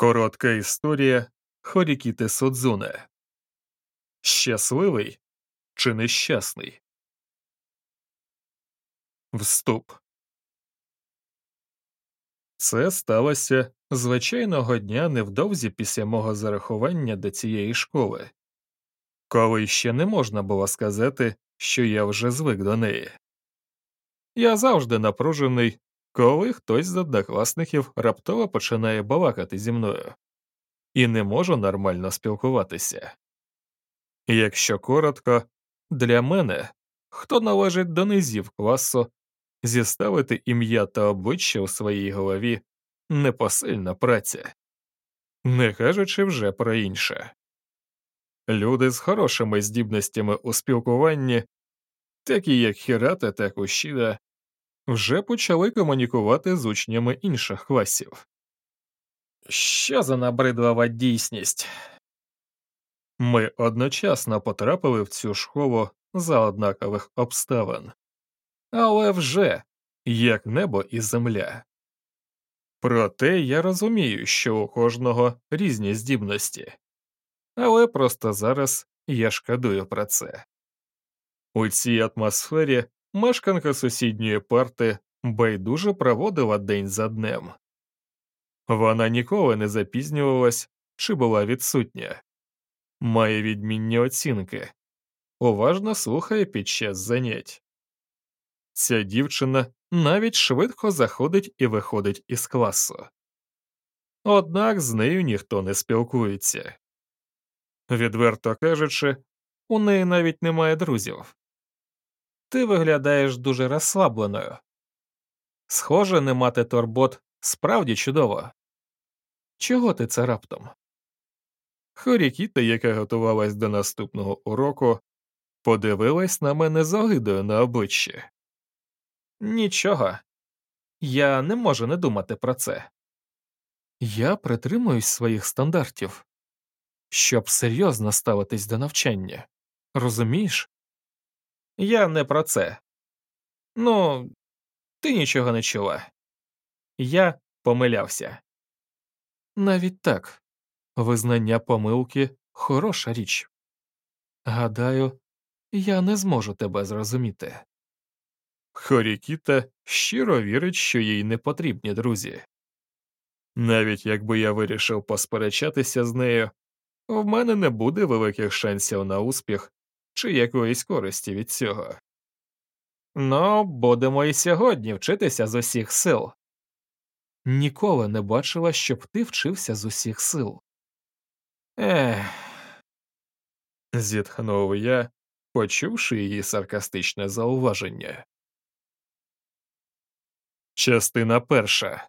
Коротка історія Хорікіти Судзуне Щасливий чи нещасний? Вступ Це сталося звичайного дня невдовзі після мого зарахування до цієї школи, коли ще не можна було сказати, що я вже звик до неї. Я завжди напружений коли хтось з однокласників раптово починає балакати зі мною і не можу нормально спілкуватися. Якщо коротко, для мене, хто належить до низів класу, зіставити ім'я та обличчя у своїй голові непосильна праця, не кажучи вже про інше. Люди з хорошими здібностями у спілкуванні, такі як Хірата та Кущіда, вже почали комунікувати з учнями інших класів. Що за набридлива дійсність? Ми одночасно потрапили в цю школу за однакових обставин, але вже як небо і земля. Проте я розумію, що у кожного різні здібності, але просто зараз я шкодую про це. У цій атмосфері мешканка сусідньої парти байдуже проводила день за днем. Вона ніколи не запізнювалась чи була відсутня, має відмінні оцінки, уважно слухає під час занять. Ця дівчина навіть швидко заходить і виходить із класу. Однак з нею ніхто не спілкується. Відверто кажучи, у неї навіть немає друзів. Ти виглядаєш дуже розслабленою. Схоже, не мати торбот справді чудово. Чого ти це раптом? Хорікіта, яка готувалась до наступного уроку, подивилась на мене з огидою на обличчі. Нічого, я не можу не думати про це. Я притримуюсь своїх стандартів, щоб серйозно ставитись до навчання. Розумієш? Я не про це. Ну, ти нічого не чула. Я помилявся. Навіть так, визнання помилки хороша річ. Гадаю, я не зможу тебе зрозуміти. Хорікіта щиро вірить, що їй не потрібні друзі. Навіть якби я вирішив посперечатися з нею, в мене не буде великих шансів на успіх чи якоїсь користі від цього. Ну, будемо і сьогодні вчитися з усіх сил. Ніколи не бачила, щоб ти вчився з усіх сил. Ех. зітхнув я, почувши її саркастичне зауваження. Частина перша.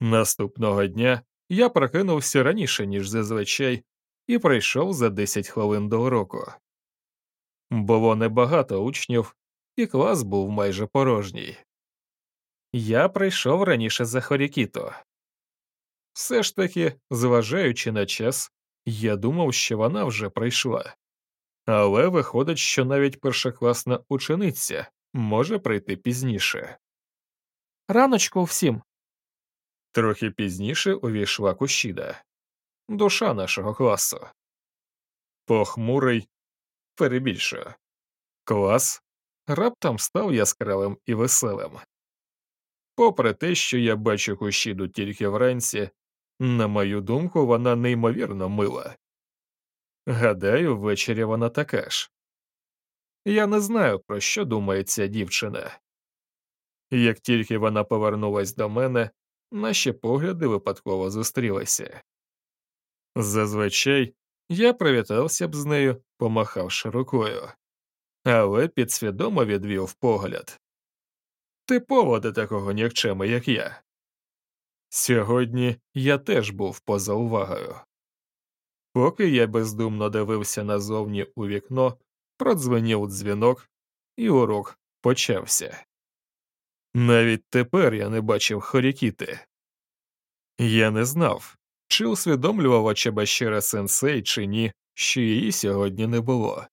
Наступного дня я прокинувся раніше, ніж зазвичай, і прийшов за 10 хвилин до уроку. Було небагато учнів, і клас був майже порожній. Я прийшов раніше за Хорікіто. Все ж таки, зважаючи на час, я думав, що вона вже прийшла. Але виходить, що навіть першокласна учениця може прийти пізніше. Раночку всім. Трохи пізніше увійшла Кущіда душа нашого класу. Похмурий перебільшую. Клас раптом став яскравим і веселим. Попри те, що я бачу кущіду тільки вранці, на мою думку, вона неймовірно мила. Гадаю, ввечері вона така ж. Я не знаю, про що думає ця дівчина. Як тільки вона повернулась до мене, наші погляди випадково зустрілися. Зазвичай я привітався б з нею, помахавши рукою, але підсвідомо відвів погляд. Типово до такого нікчема, як я. Сьогодні я теж був поза увагою. Поки я бездумно дивився назовні у вікно, продзвенів дзвінок, і урок почався. Навіть тепер я не бачив хорікіти. Я не знав, чи усвідомлював Очебащера сенсей чи ні, що її сьогодні не було.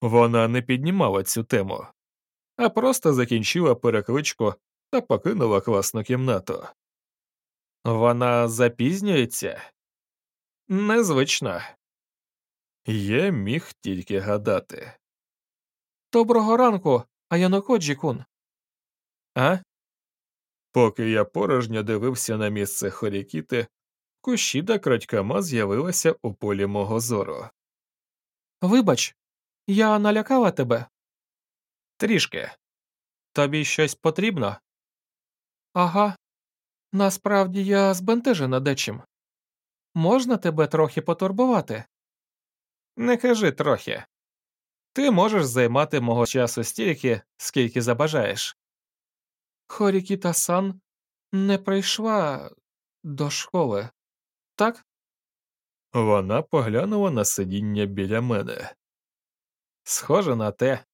Вона не піднімала цю тему, а просто закінчила перекличку та покинула класну кімнату. Вона запізнюється? Незвично. Я міг тільки гадати. Доброго ранку, Аянокоджі-кун. А? Поки я порожньо дивився на місце Хорікіти, Кушіда крадькома з'явилася у полі мого зору. Вибач, я налякала тебе. Трішки. Тобі щось потрібно? Ага. Насправді я збентежена дечим. Можна тебе трохи потурбувати? Не кажи трохи. Ти можеш займати мого часу стільки, скільки забажаєш. Хорікіта сан не прийшла до школи, так? Вона поглянула на сидіння біля мене. Схоже на те.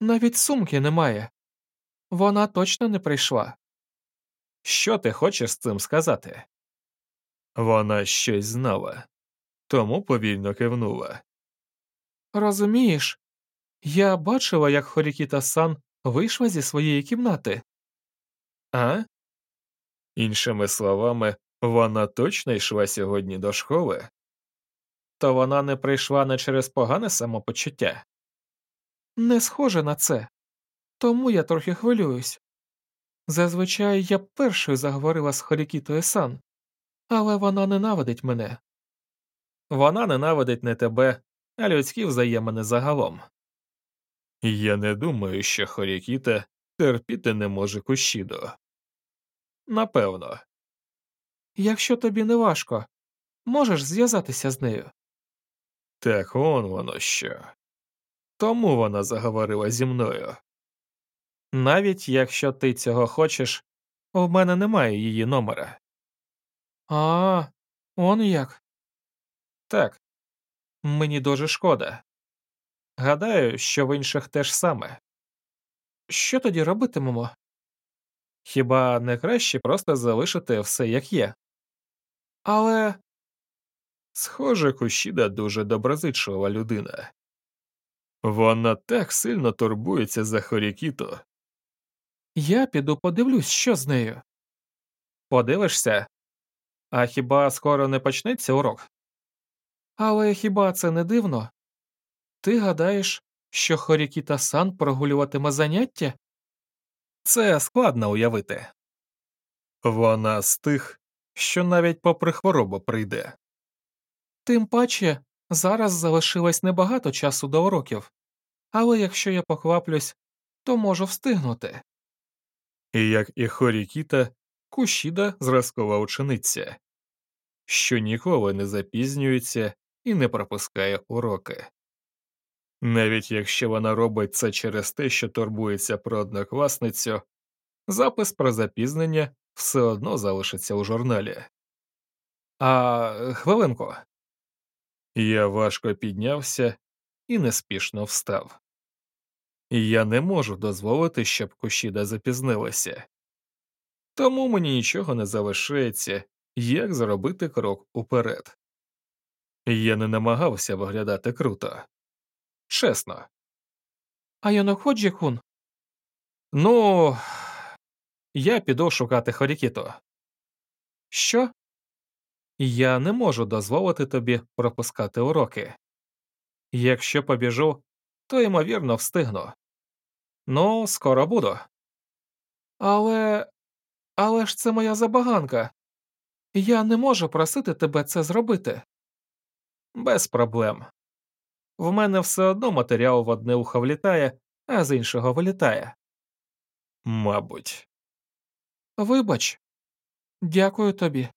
Навіть сумки немає. Вона точно не прийшла. Що ти хочеш з цим сказати? Вона щось знала, тому повільно кивнула. Розумієш, я бачила, як Хорікіта сан вийшла зі своєї кімнати. А? Іншими словами, вона точно йшла сьогодні до школи? То вона не прийшла не через погане самопочуття? Не схоже на це, тому я трохи хвилююсь. Зазвичай я першою заговорила з Хорікітою сан, але вона ненавидить мене. Вона ненавидить не тебе, а людські взаємини загалом. Я не думаю, що Хорікіта терпіти не може Кущідо. Напевно. Якщо тобі не важко, можеш зв'язатися з нею. Так он воно що. Тому вона заговорила зі мною. Навіть якщо ти цього хочеш, у мене немає її номера. А, он як. Так, мені дуже шкода. Гадаю, що в інших теж саме. Що тоді робитимемо? Хіба не краще просто залишити все як є? Але Схоже, Кущіда дуже доброзичлива людина. Вона так сильно турбується за Хорікіто. я піду подивлюсь, що з нею. Подивишся? А хіба скоро не почнеться урок? Але хіба це не дивно? Ти гадаєш, що Хорікіта сан прогулюватиме заняття? Це складно уявити. Вона з тих, що навіть попри хворобу прийде. Тим паче, зараз залишилось небагато часу до уроків, але якщо я покваплюсь, то можу встигнути. І як і Хорікіта, Кушіда зразкова учениця, що ніколи не запізнюється і не пропускає уроки. Навіть якщо вона робить це через те, що турбується про однокласницю, запис про запізнення все одно залишиться у журналі. А хвилинку. Я важко піднявся і неспішно встав. Я не можу дозволити, щоб Кушіда запізнилася. Тому мені нічого не залишається, як зробити крок уперед. Я не намагався виглядати круто. Чесно. А Яноходжі кун, Ну, я піду шукати Хорікіто. що? Я не можу дозволити тобі пропускати уроки. Якщо побіжу, то ймовірно встигну. Ну, скоро буду. Але. Але ж це моя забаганка. Я не можу просити тебе це зробити. Без проблем. В мене все одно матеріал в одне ухо влітає, а з іншого вилітає. Мабуть. Вибач. Дякую тобі.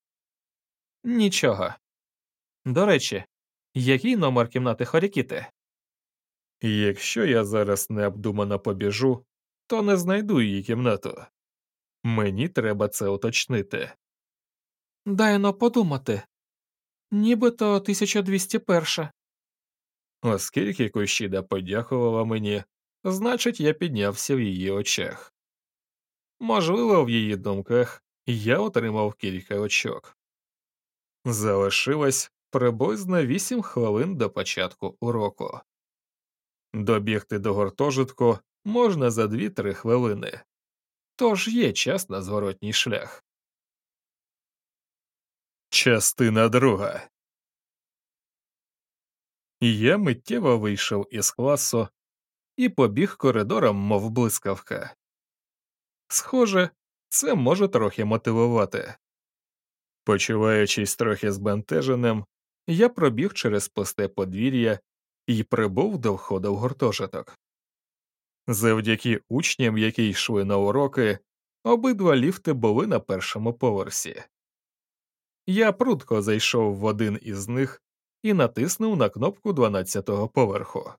Нічого. До речі, який номер кімнати Хорікіти? Якщо я зараз необдумано побіжу, то не знайду її кімнату. Мені треба це уточнити. Дай но подумати. Нібито 1201. Оскільки Кущіда подякувала мені, значить, я піднявся в її очах. Можливо, в її думках я отримав кілька очок. Залишилось приблизно вісім хвилин до початку уроку. Добігти до гуртожитку можна за 2-3 хвилини, тож є час на зворотній шлях. Частина друга. Я миттєво вийшов із класу і побіг коридором, мов блискавка. Схоже, це може трохи мотивувати. Почуваючись трохи збентеженим, я пробіг через пусте подвір'я і прибув до входу в гуртожиток. Завдяки учням, які йшли на уроки, обидва ліфти були на першому поверсі. Я прудко зайшов в один із них і натиснув на кнопку 12-го поверху.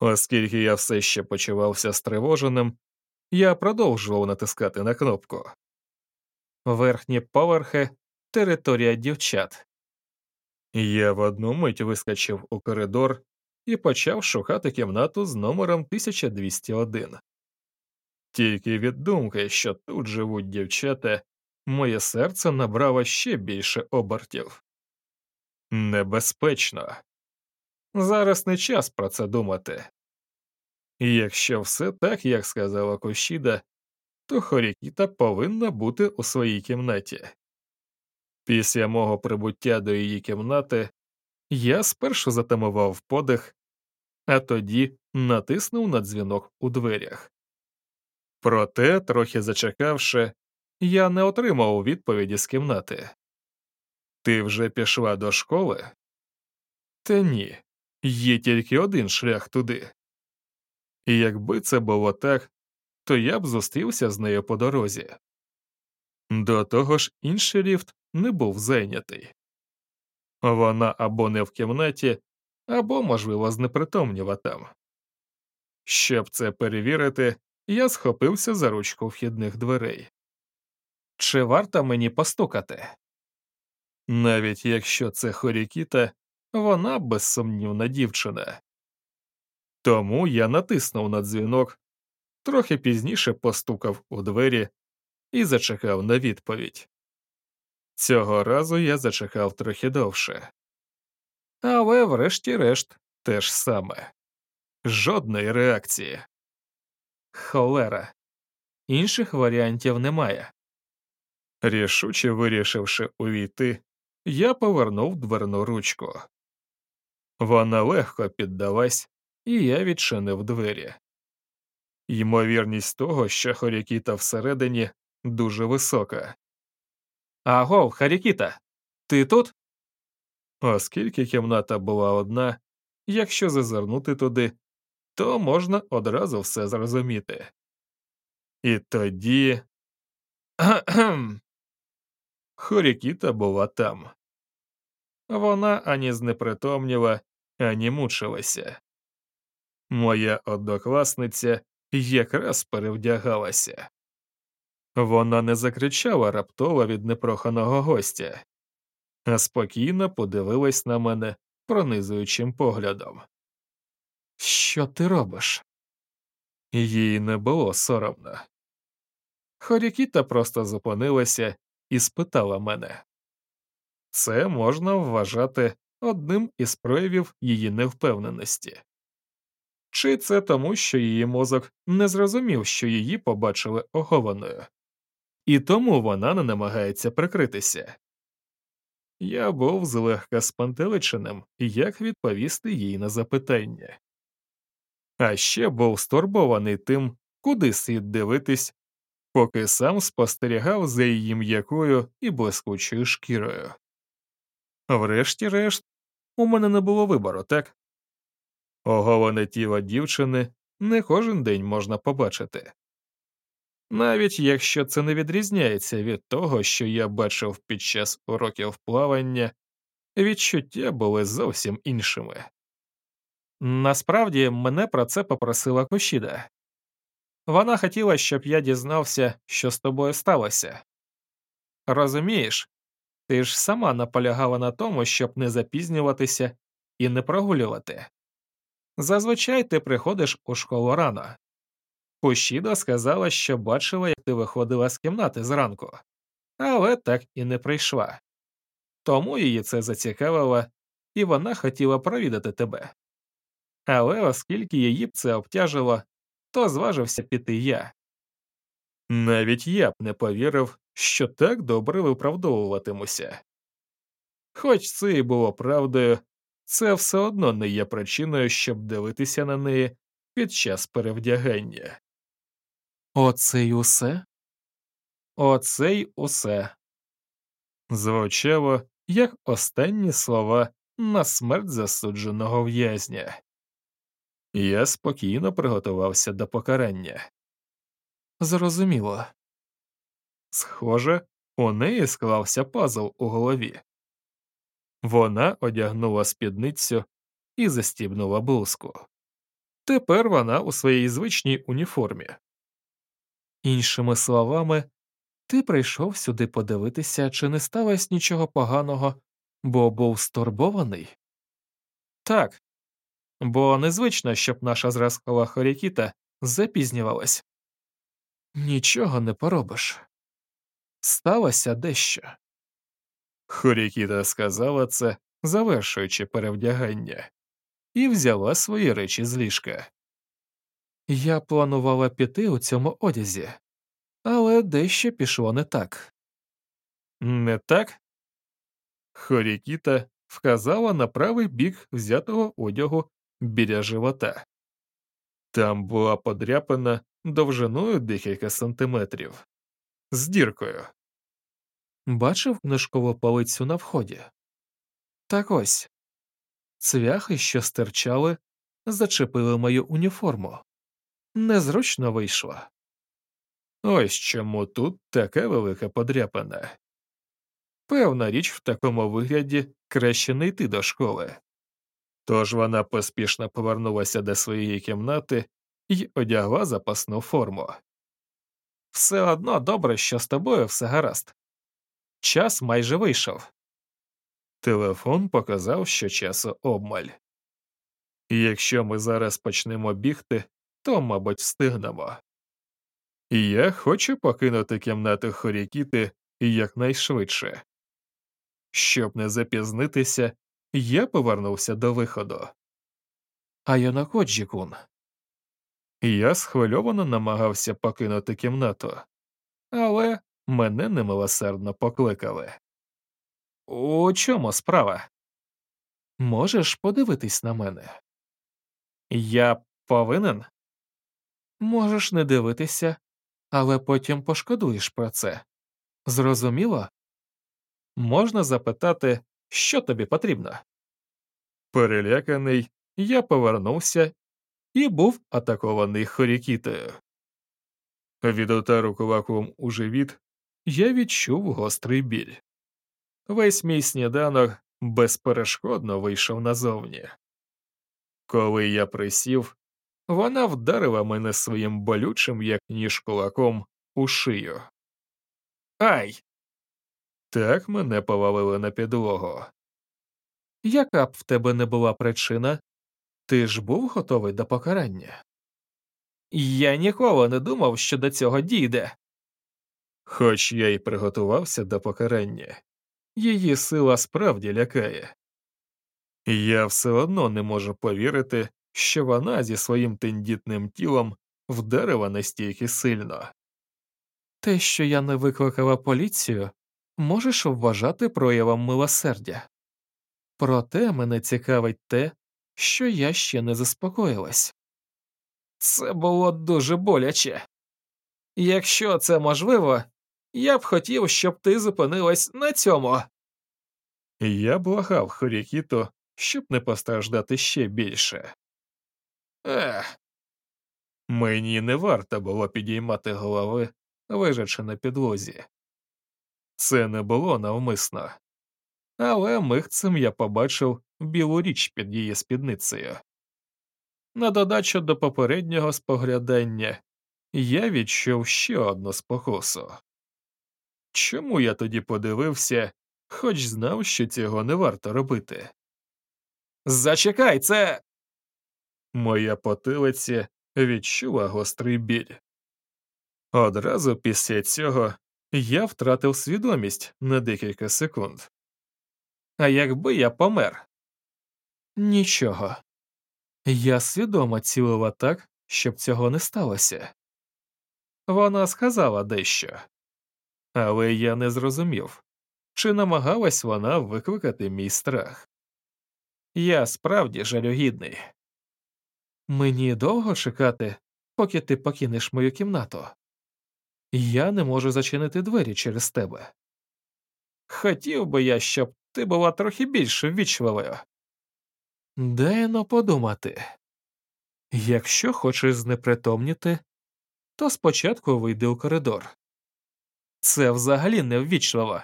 Оскільки я все ще почувався стривоженим, я продовжував натискати на кнопку. Верхні поверхи територія дівчат. Я в одну мить вискочив у коридор і почав шукати кімнату з номером 1201. Тільки від думки, що тут живуть дівчата, моє серце набрало ще більше обертів. Небезпечно. Зараз не час про це думати. Якщо все так, як сказала Кощіда, то Хорікіта повинна бути у своїй кімнаті. Після мого прибуття до її кімнати я спершу затамував подих, а тоді натиснув на дзвінок у дверях. Проте, трохи зачекавши, я не отримав відповіді з кімнати. Ти вже пішла до школи? Та ні, є тільки один шлях туди. І якби це було так, то я б зустрівся з нею по дорозі. До того ж, інший ліфт не був зайнятий. Вона або не в кімнаті, або, можливо, знепритомніла там. Щоб це перевірити, я схопився за ручку вхідних дверей. Чи варто мені постукати? Навіть якщо це Хорікіта, вона безсумнівна дівчина. Тому я натиснув на дзвінок, трохи пізніше постукав у двері і зачекав на відповідь. Цього разу я зачекав трохи довше. Але, врешті-решт, те ж саме жодної реакції. Холера. Інших варіантів немає. Рішуче вирішивши увійти, я повернув дверну ручку. Вона легко піддалась, і я відчинив двері. Ймовірність того, що Хорікіта всередині дуже висока. Агов, Харікіта, ти тут? Оскільки кімната була одна, якщо зазирнути туди, то можна одразу все зрозуміти. І тоді. Хорікіта була там. Вона ані знепритомніла, ані мучилася. Моя однокласниця якраз перевдягалася. Вона не закричала раптово від непроханого гостя, а спокійно подивилась на мене пронизуючим поглядом. Що ти робиш? Їй не було соромно. Хорікіта просто зупинилася і спитала мене це можна вважати одним із проявів її невпевненості. Чи це тому, що її мозок не зрозумів, що її побачили охованою, і тому вона не намагається прикритися? Я був злегка спантеличеним, як відповісти їй на запитання, а ще був стурбований тим, куди слід дивитись, поки сам спостерігав за її м'якою і блискучою шкірою. Врешті-решт, у мене не було вибору, так? Оголене тіло дівчини не кожен день можна побачити. Навіть якщо це не відрізняється від того, що я бачив під час уроків плавання, відчуття були зовсім іншими. Насправді мене про це попросила Кощіда. Вона хотіла, щоб я дізнався, що з тобою сталося. Розумієш, ти ж сама наполягала на тому, щоб не запізнюватися і не прогулювати. Зазвичай ти приходиш у школу рано. Кущіда сказала, що бачила, як ти виходила з кімнати зранку, але так і не прийшла. Тому її це зацікавило, і вона хотіла провідати тебе. Але оскільки її б це обтяжило, то зважився піти я. Навіть я б не повірив, що так добре виправдовуватимуся. Хоч це і було правдою, це все одно не є причиною, щоб дивитися на неї під час перевдягання. Оце й усе? Оце й усе. Звучало, як останні слова на смерть засудженого в'язня. Я спокійно приготувався до покарання. Зрозуміло. Схоже, у неї склався пазл у голові. Вона одягнула спідницю і застібнула блузку. Тепер вона у своїй звичній уніформі. Іншими словами, ти прийшов сюди подивитися, чи не сталося нічого поганого, бо був стурбований? Так, бо незвично, щоб наша зразкова хорікіта запізнювалась. Нічого не поробиш. Сталося дещо. Хорікіта сказала це, завершуючи перевдягання, і взяла свої речі з ліжка. Я планувала піти у цьому одязі, але дещо пішло не так. Не так? Хорікіта вказала на правий бік взятого одягу біля живота. Там була подряпина довжиною декілька сантиметрів, з діркою. Бачив книжкову полицю на вході. Так ось цвяхи, що стирчали, зачепили мою уніформу. Незручно вийшло. Ось чому тут така велика подряпина. Певна річ в такому вигляді краще не йти до школи. Тож вона поспішно повернулася до своєї кімнати і одягла запасну форму. Все одно добре, що з тобою все гаразд. Час майже вийшов. Телефон показав, що часу обмаль. Якщо ми зараз почнемо бігти, то, мабуть, встигнемо. Я хочу покинути кімнату Хорікіти якнайшвидше. Щоб не запізнитися, я повернувся до виходу. А Йонакоджі-кун, Я схвильовано намагався покинути кімнату, але мене немилосердно покликали. У чому справа? можеш подивитись на мене? Я повинен? Можеш не дивитися, але потім пошкодуєш про це. Зрозуміло? Можна запитати, що тобі потрібно? Переляканий, я повернувся і був атакований хорікітою. Від удару кулаком у живіт я відчув гострий біль. Весь мій сніданок безперешкодно вийшов назовні. Коли я присів, вона вдарила мене своїм болючим, як ніж кулаком, у шию. Ай! Так мене повалили на підлогу. Яка б в тебе не була причина, ти ж був готовий до покарання? Я ніколи не думав, що до цього дійде. Хоч я й приготувався до покарання, її сила справді лякає. Я все одно не можу повірити, що вона зі своїм тендітним тілом вдарила настільки сильно. Те, що я не викликала поліцію, можеш вважати проявом милосердя. Проте мене цікавить те, що я ще не заспокоїлась. Це було дуже боляче. Якщо це можливо, я б хотів, щоб ти зупинилась на цьому. Я благав Хорікіто, щоб не постраждати ще більше. Ех. Мені не варто було підіймати голови, лежачи на підлозі. Це не було навмисно, але михцем я побачив білу річ під її спідницею. На додачу до попереднього споглядання я відчув ще одну спокусу. Чому я тоді подивився, хоч знав, що цього не варто робити? Зачекай, це. Моя потилиця відчула гострий біль. Одразу після цього я втратив свідомість на декілька секунд. А якби я помер? Нічого. Я свідомо цілила так, щоб цього не сталося. Вона сказала дещо, але я не зрозумів. чи намагалась вона викликати мій страх. Я справді жалюгідний. Мені довго чекати, поки ти покинеш мою кімнату. Я не можу зачинити двері через тебе. Хотів би я, щоб ти була трохи більш ввічливою. Дай но подумати. Якщо хочеш знепритомніти, то спочатку вийди у коридор. Це взагалі не ввічливо.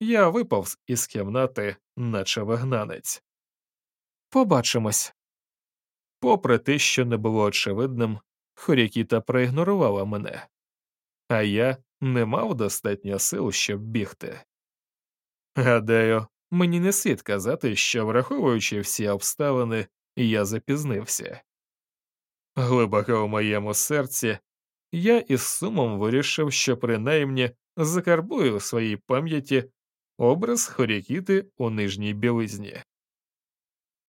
Я виповз із кімнати, наче вигнанець. Побачимось. Попри те, що не було очевидним, Хорікіта проігнорувала мене, а я не мав достатньо сил, щоб бігти. Гадаю, мені не слід казати, що, враховуючи всі обставини, я запізнився. Глибоко в моєму серці я із сумом вирішив, що принаймні закарбую у своїй пам'яті образ Хорікіти у нижній білизні.